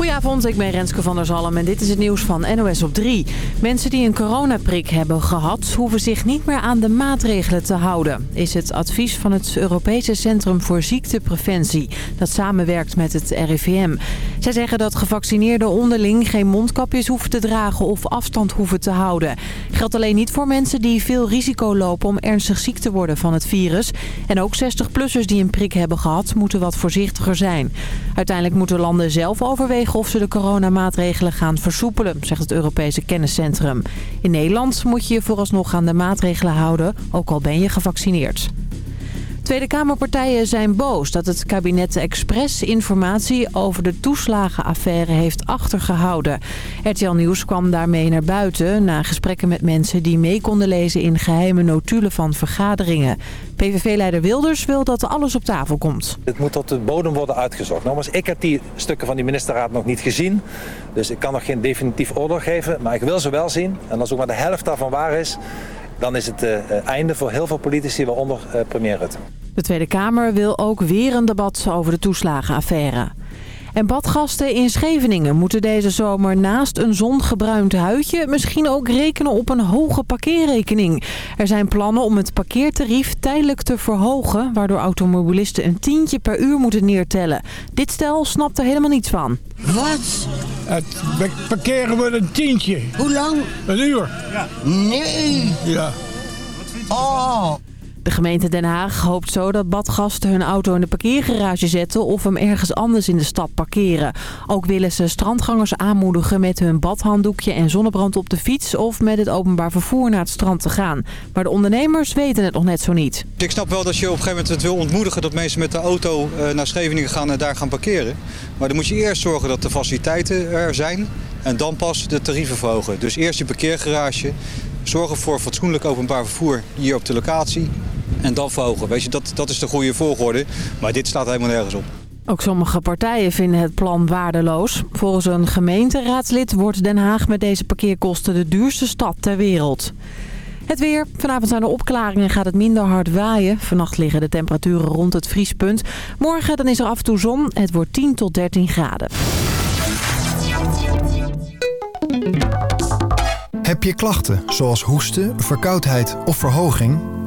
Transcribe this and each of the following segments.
Goedenavond, ik ben Renske van der Zalm en dit is het nieuws van NOS op 3. Mensen die een coronaprik hebben gehad, hoeven zich niet meer aan de maatregelen te houden. Is het advies van het Europese Centrum voor Ziektepreventie, dat samenwerkt met het RIVM. Zij zeggen dat gevaccineerden onderling geen mondkapjes hoeven te dragen of afstand hoeven te houden. Geldt alleen niet voor mensen die veel risico lopen om ernstig ziek te worden van het virus. En ook 60-plussers die een prik hebben gehad, moeten wat voorzichtiger zijn. Uiteindelijk moeten landen zelf overwegen of ze de coronamaatregelen gaan versoepelen, zegt het Europese Kenniscentrum. In Nederland moet je je vooralsnog aan de maatregelen houden, ook al ben je gevaccineerd. Tweede Kamerpartijen zijn boos dat het kabinet expres informatie over de toeslagenaffaire heeft achtergehouden. RTL Nieuws kwam daarmee naar buiten na gesprekken met mensen die mee konden lezen in geheime notulen van vergaderingen. PVV-leider Wilders wil dat alles op tafel komt. Het moet tot de bodem worden uitgezocht. Nogmaals, ik heb die stukken van die ministerraad nog niet gezien. Dus ik kan nog geen definitief oordeel geven. Maar ik wil ze wel zien. En als ook maar de helft daarvan waar is dan is het uh, einde voor heel veel politici, waaronder uh, premier Rutte. De Tweede Kamer wil ook weer een debat over de toeslagenaffaire. En badgasten in Scheveningen moeten deze zomer naast een zongebruind huidje misschien ook rekenen op een hoge parkeerrekening. Er zijn plannen om het parkeertarief tijdelijk te verhogen, waardoor automobilisten een tientje per uur moeten neertellen. Dit stel snapt er helemaal niets van. Wat? Het parkeren wordt een tientje. Hoe lang? Een uur. Ja. Nee. Ja. Oh. De gemeente Den Haag hoopt zo dat badgasten hun auto in de parkeergarage zetten of hem ergens anders in de stad parkeren. Ook willen ze strandgangers aanmoedigen met hun badhanddoekje en zonnebrand op de fiets of met het openbaar vervoer naar het strand te gaan. Maar de ondernemers weten het nog net zo niet. Ik snap wel dat je op een gegeven moment het wil ontmoedigen dat mensen met de auto eh, naar Scheveningen gaan en daar gaan parkeren. Maar dan moet je eerst zorgen dat de faciliteiten er zijn en dan pas de tarieven verhogen. Dus eerst je parkeergarage, zorgen voor fatsoenlijk openbaar vervoer hier op de locatie en dan verhogen. Weet je, dat, dat is de goede volgorde, maar dit staat helemaal nergens op. Ook sommige partijen vinden het plan waardeloos. Volgens een gemeenteraadslid wordt Den Haag met deze parkeerkosten de duurste stad ter wereld. Het weer. Vanavond zijn er opklaringen en gaat het minder hard waaien. Vannacht liggen de temperaturen rond het vriespunt. Morgen dan is er af en toe zon. Het wordt 10 tot 13 graden. Heb je klachten zoals hoesten, verkoudheid of verhoging?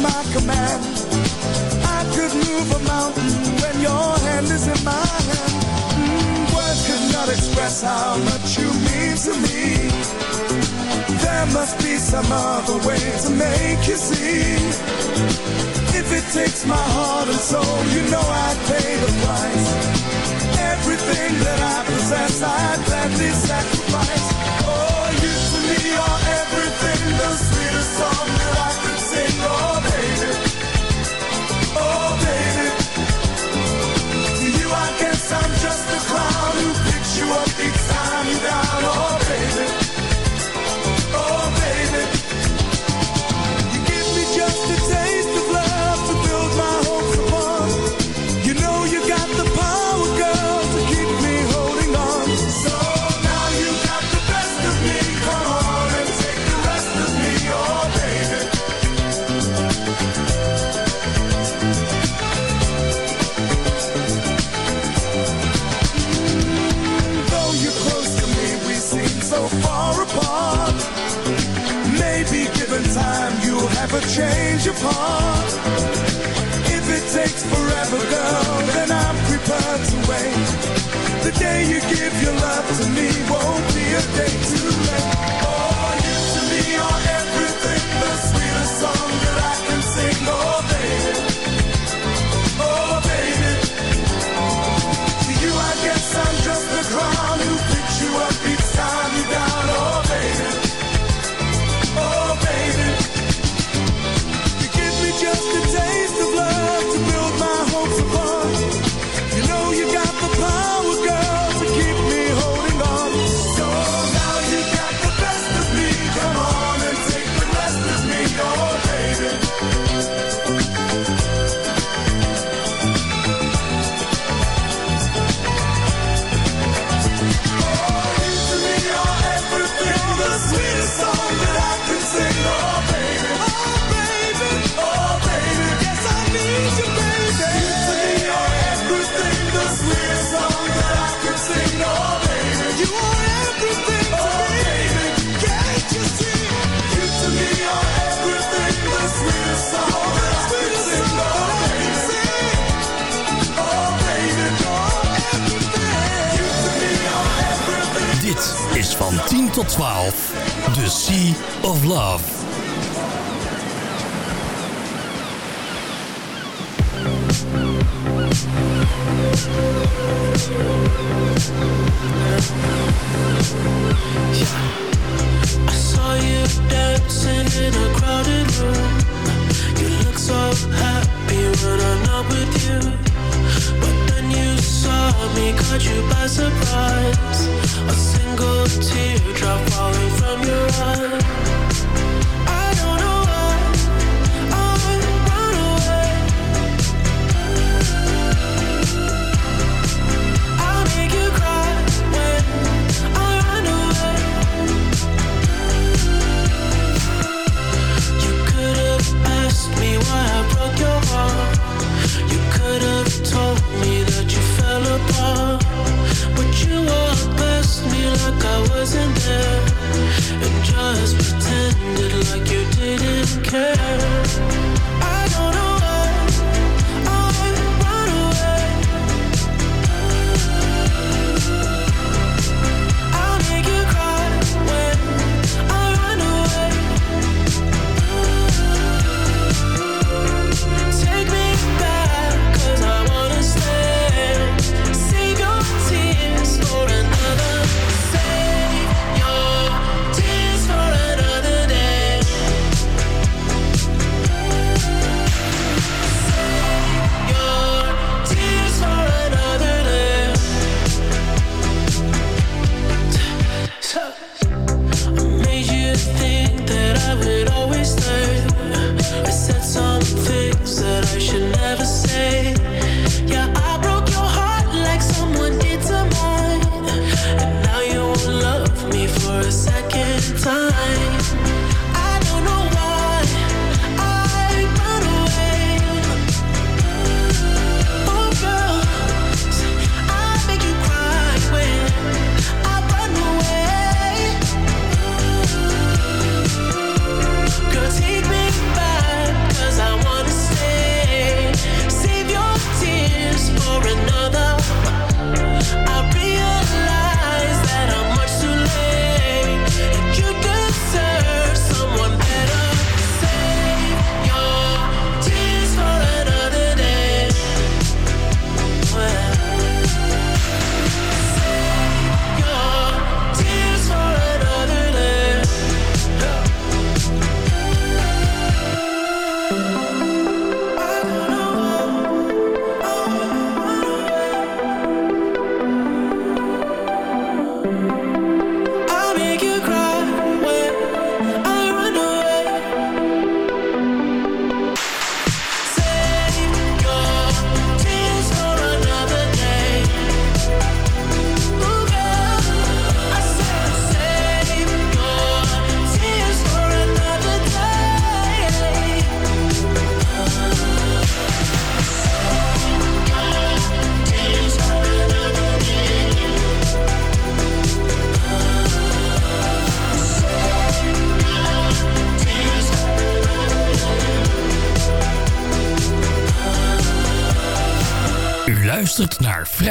My command. I could move a mountain when your hand is in my hand. Mm, words could not express how much you mean to me. There must be some other way to make you see. If it takes my heart and soul, you know I'd pay the price. Everything that I possess, I'd gladly sacrifice. Oh, you to me are everything, the sweetest song that I could sing. Oh, to me won't be a day too late.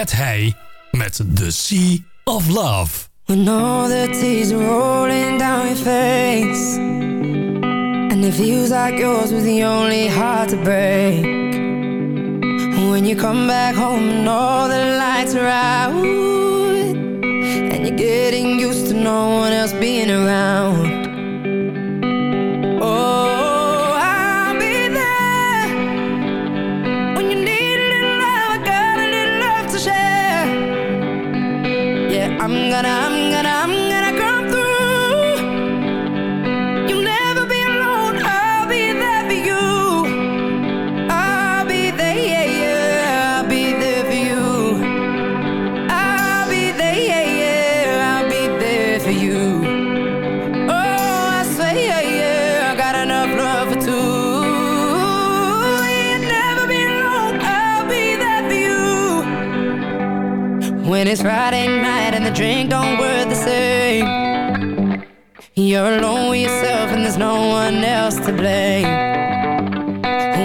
Red Hay met The Sea of Love. When all the tears are rolling down your face. And it feels like yours was the only heart to break. When you come back home and all the lights are out And you're getting used to no one else being around. to blame.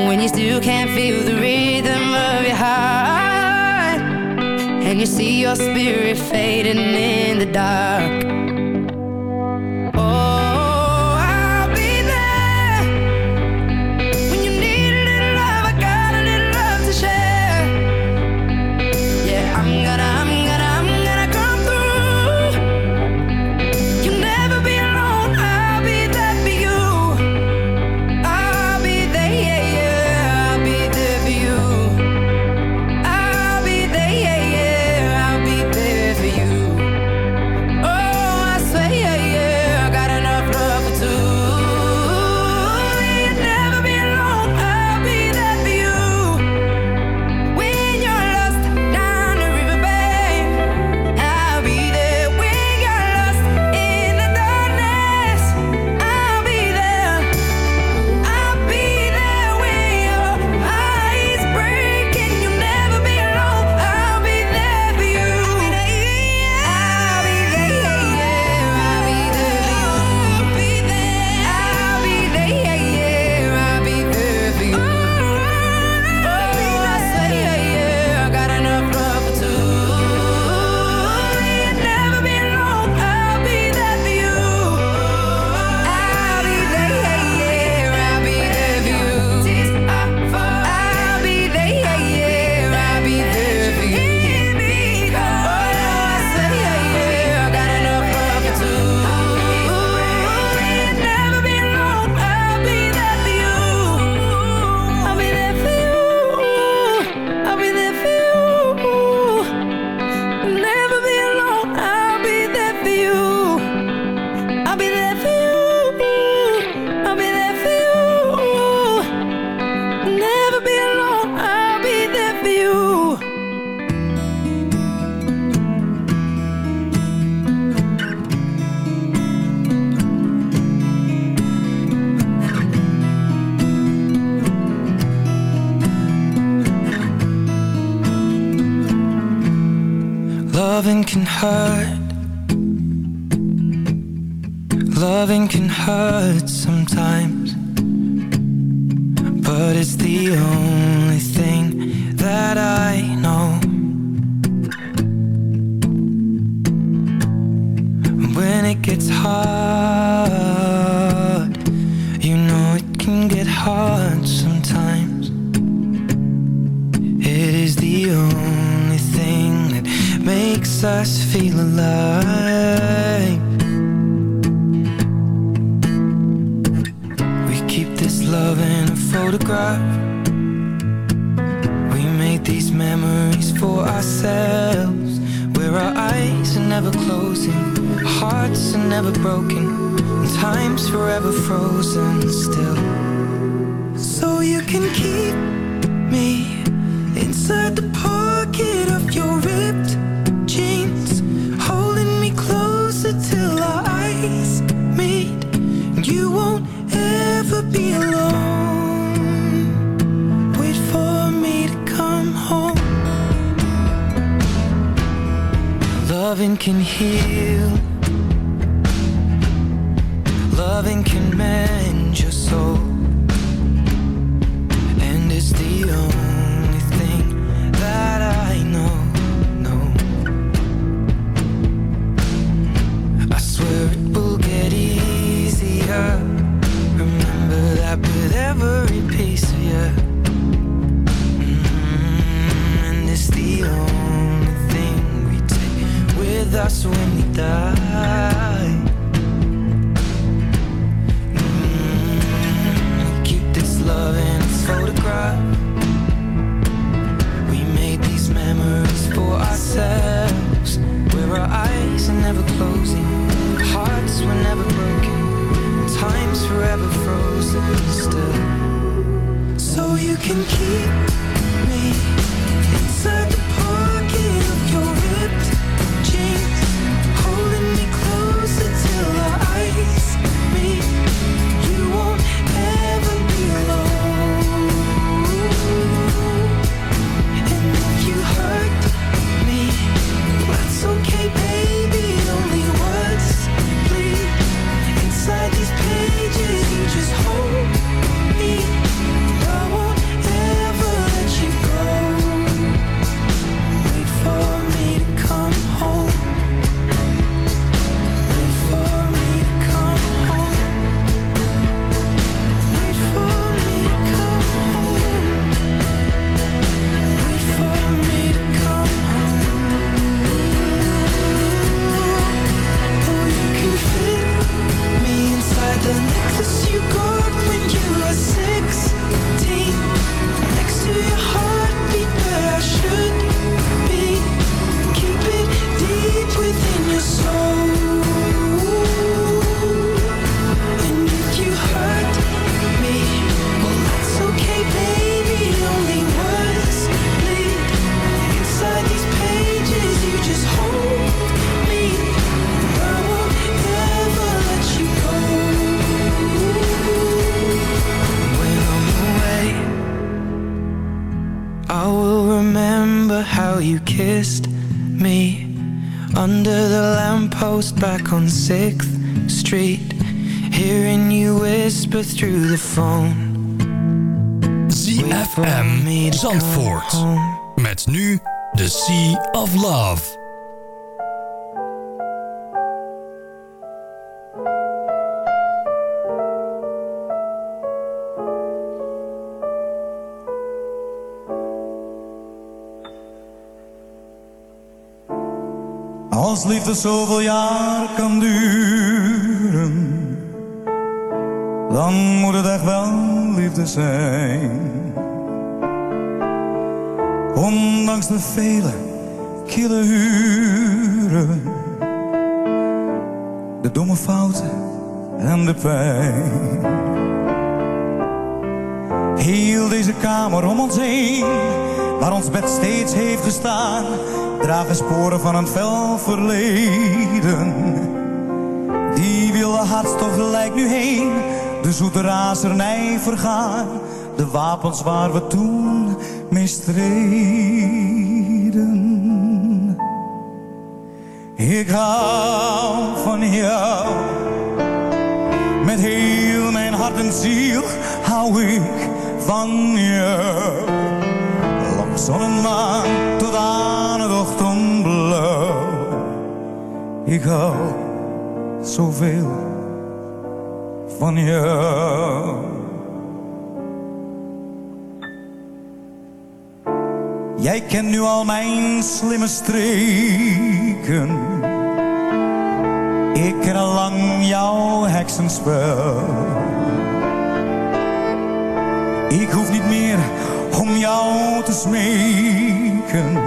When you still can't feel the rhythm of your heart. And you see your spirit fading in the dark. hurt Loving can hurt 6th Street, hearing you whisper through the phone. ZFM Zandvoort. Met nu The Sea of Love. Liefde zoveel jaar kan duren, dan moet het echt wel liefde zijn. Ondanks de vele kille uren, de domme fouten en de pijn. Heel deze kamer om ons heen, waar ons bed steeds heeft gestaan, dragen sporen van een fel verleden. Die wilde hartstocht lijkt nu heen, de zoete razernij vergaan, de wapens waar we toen mee streden. Ik hou van jou, met heel mijn hart en ziel hou ik van jou. Zon maan tot aan het ochtendblauw. Ik hou zoveel van jou. Jij kent nu al mijn slimme streken. Ik ken al lang jouw heksenspel. Ik hoef niet meer om jou te smeken.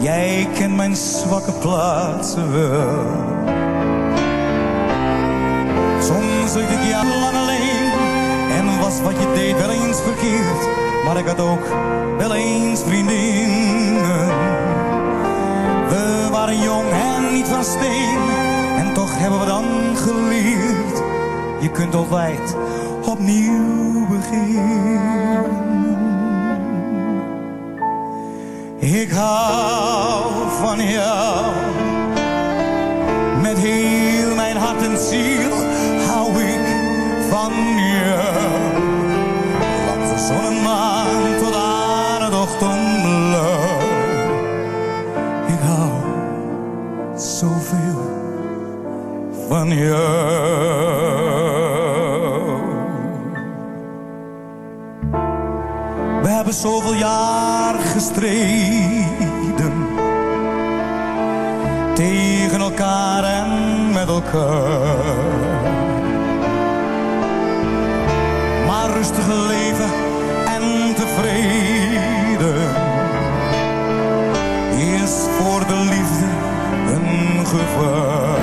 Jij kent mijn zwakke plaatsen wel. Soms zit ik jarenlang alleen en was wat je deed wel eens verkeerd. Maar ik had ook wel eens vriendinnen. We waren jong en niet van steen en toch hebben we dan geleerd. Je kunt altijd opnieuw beginnen. Ik hou van jou. Met heel mijn hart en ziel hou ik van jou. Van de zonnemaan tot aan het ochtendblauw. Ik hou zoveel van je. We hebben zoveel jaar tegen elkaar en met elkaar. Maar rustig leven en tevreden. Is voor de liefde een gevaar.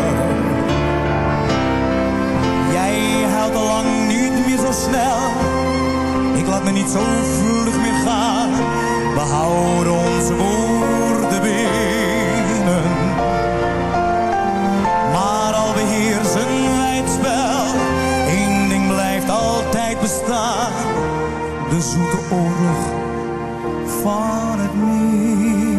Jij huilt al lang niet meer zo snel. Ik laat me niet zo vlug meer gaan we houden onze woorden binnen. Maar al beheersen wij het spel, één ding blijft altijd bestaan. De zoete oorlog van het meer.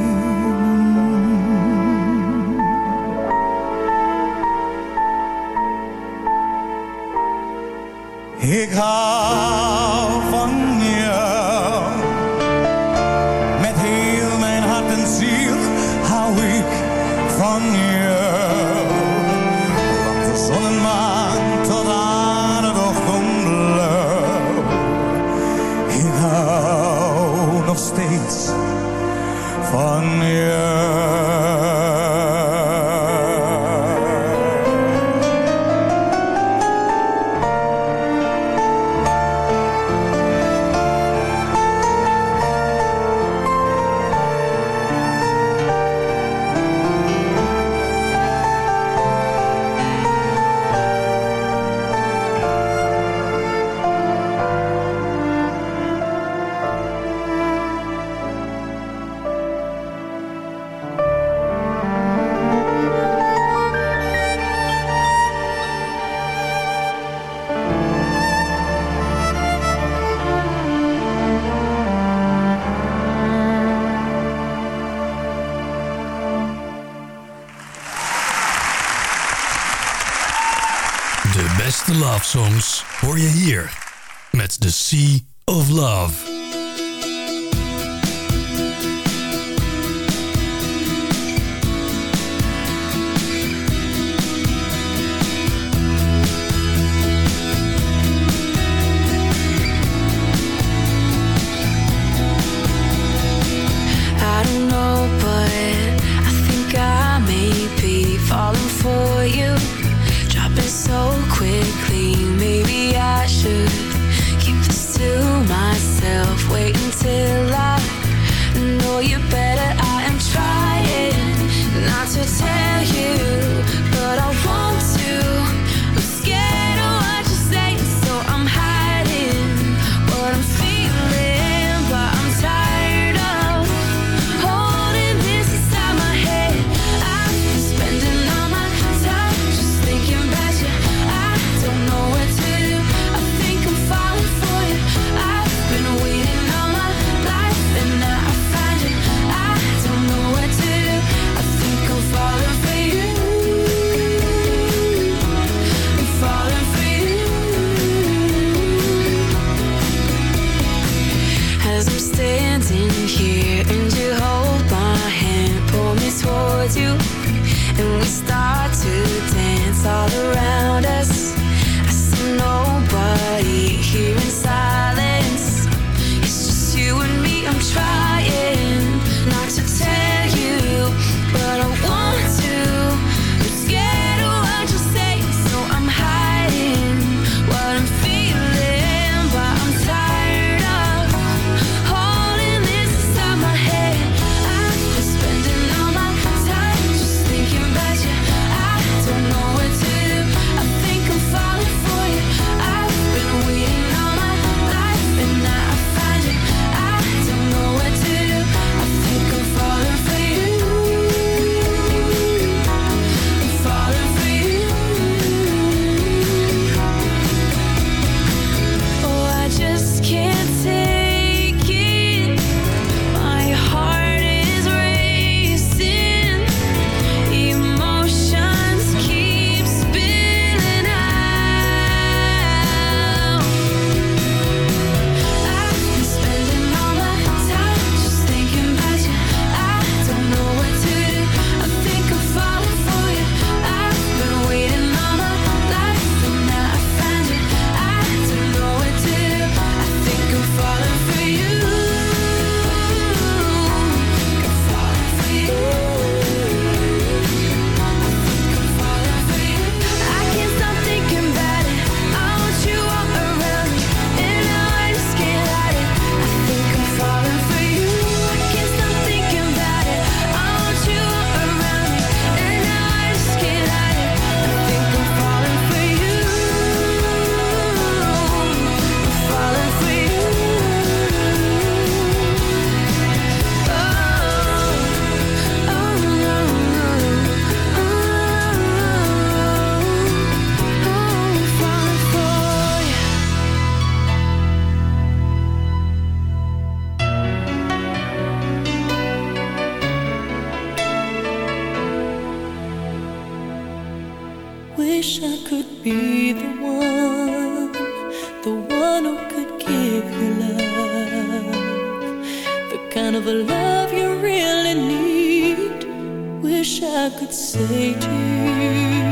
Ik hou met The Sea of Love. one who could give you love, the kind of a love you really need. Wish I could say to you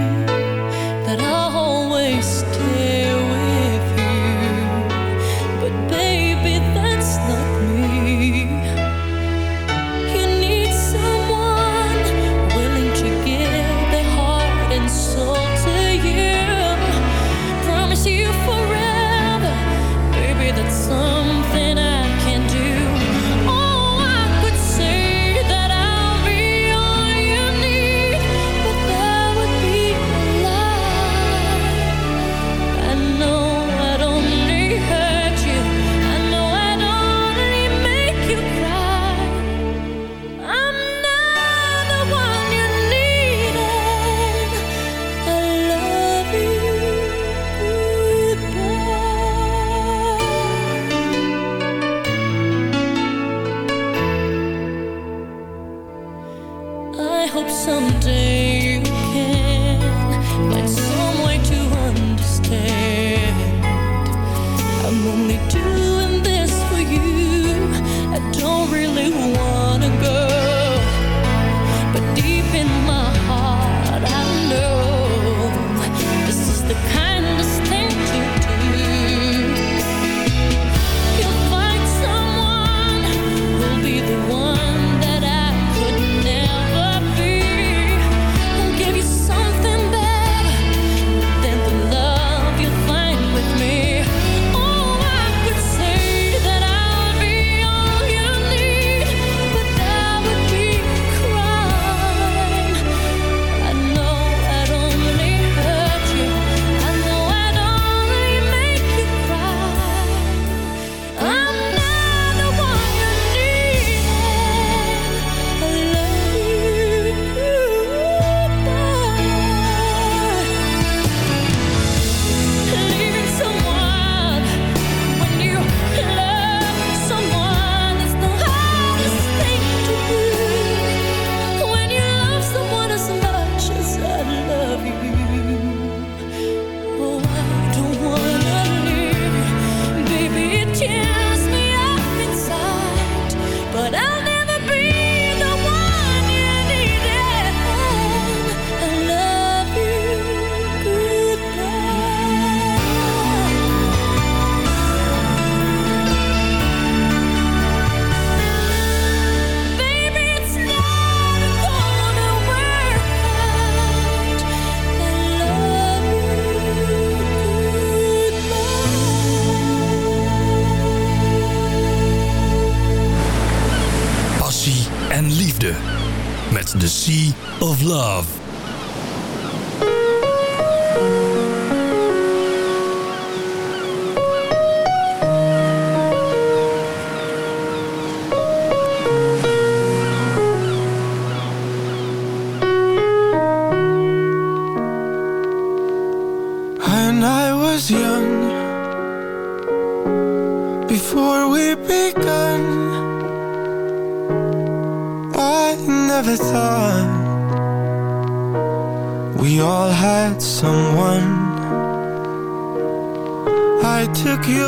that I'll always stay.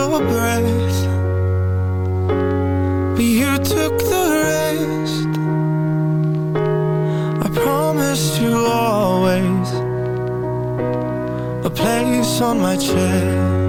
your breath. But you took the rest. I promised you always A place on my chest.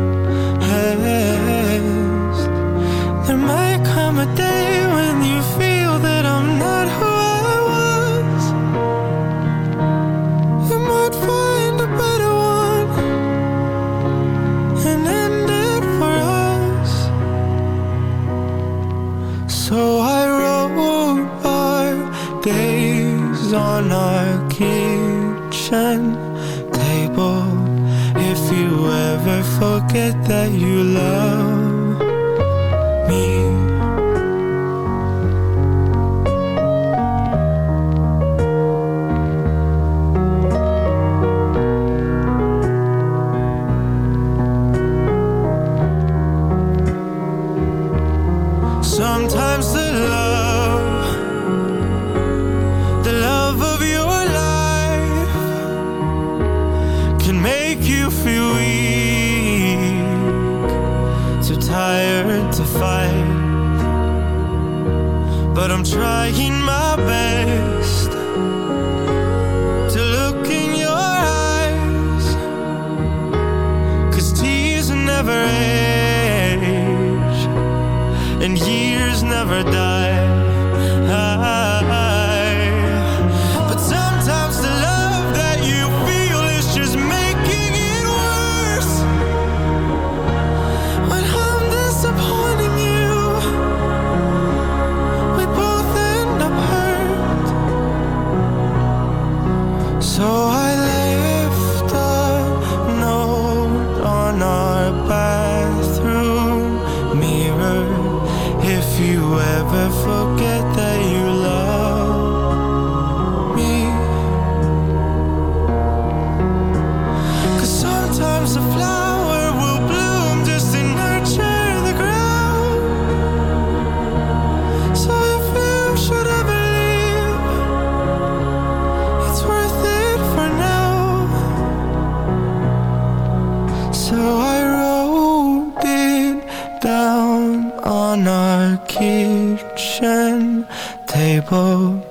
hope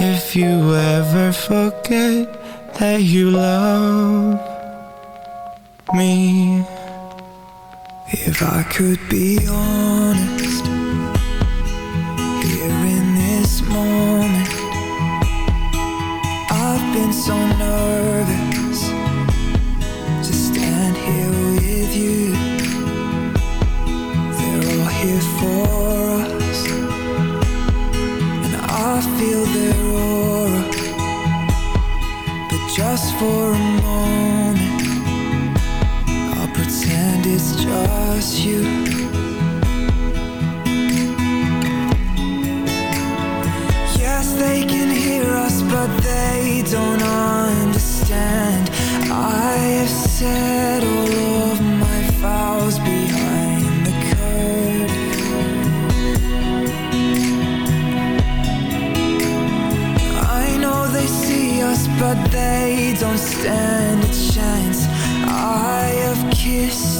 if you ever forget that you love me. If I could be on for a moment. I'll pretend it's just you. Yes, they can hear us But they don't understand. I have said don't stand a chance. I have kissed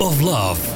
Of Love.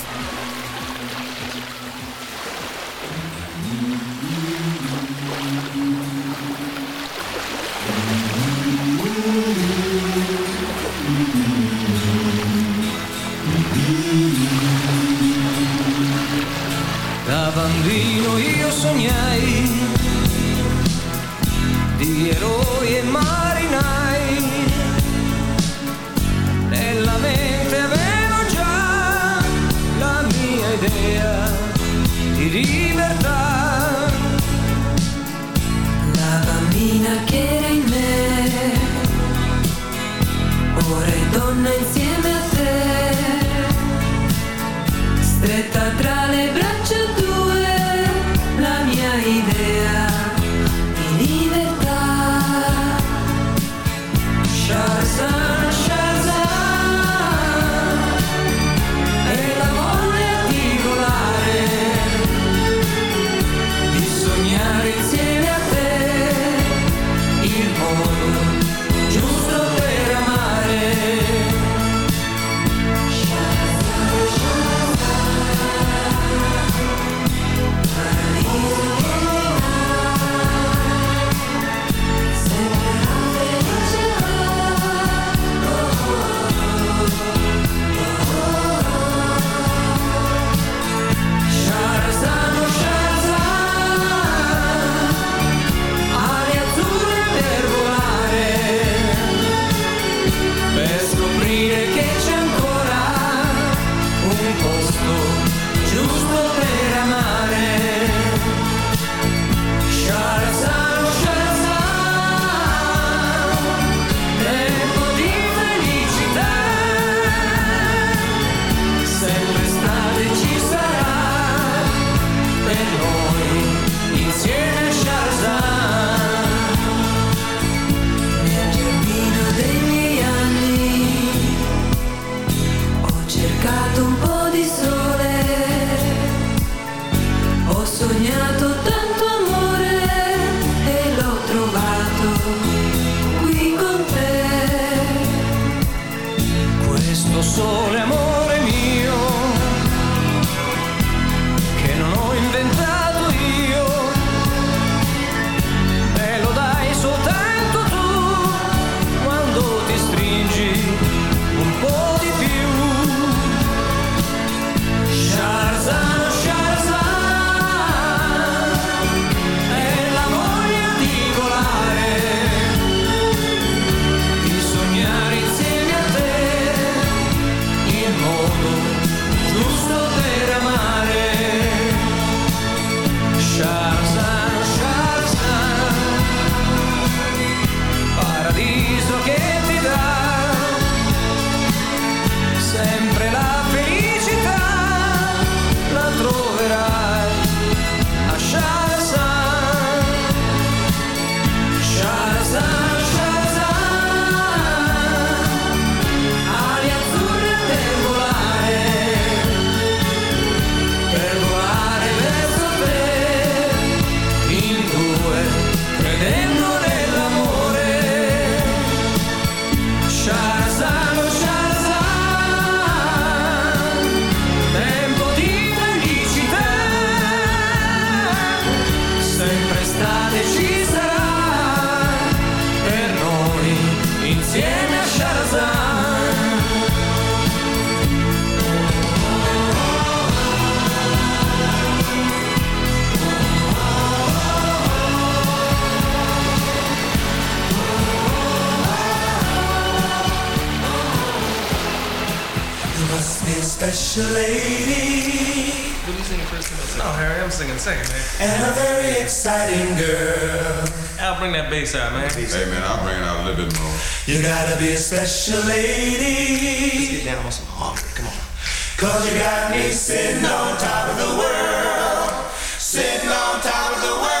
special lady. What are you singing first? Thing? No, oh, Harry, I'm singing second, man. And a very exciting girl. I'll bring that bass out, man. Hey, man, I'll bring it out a little bit more. You gotta be a special lady. Let's get down on some harmony. Come on. Cause you got me sitting on top of the world. Sitting on top of the world.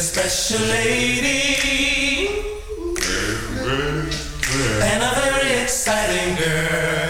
a special lady and a very exciting girl.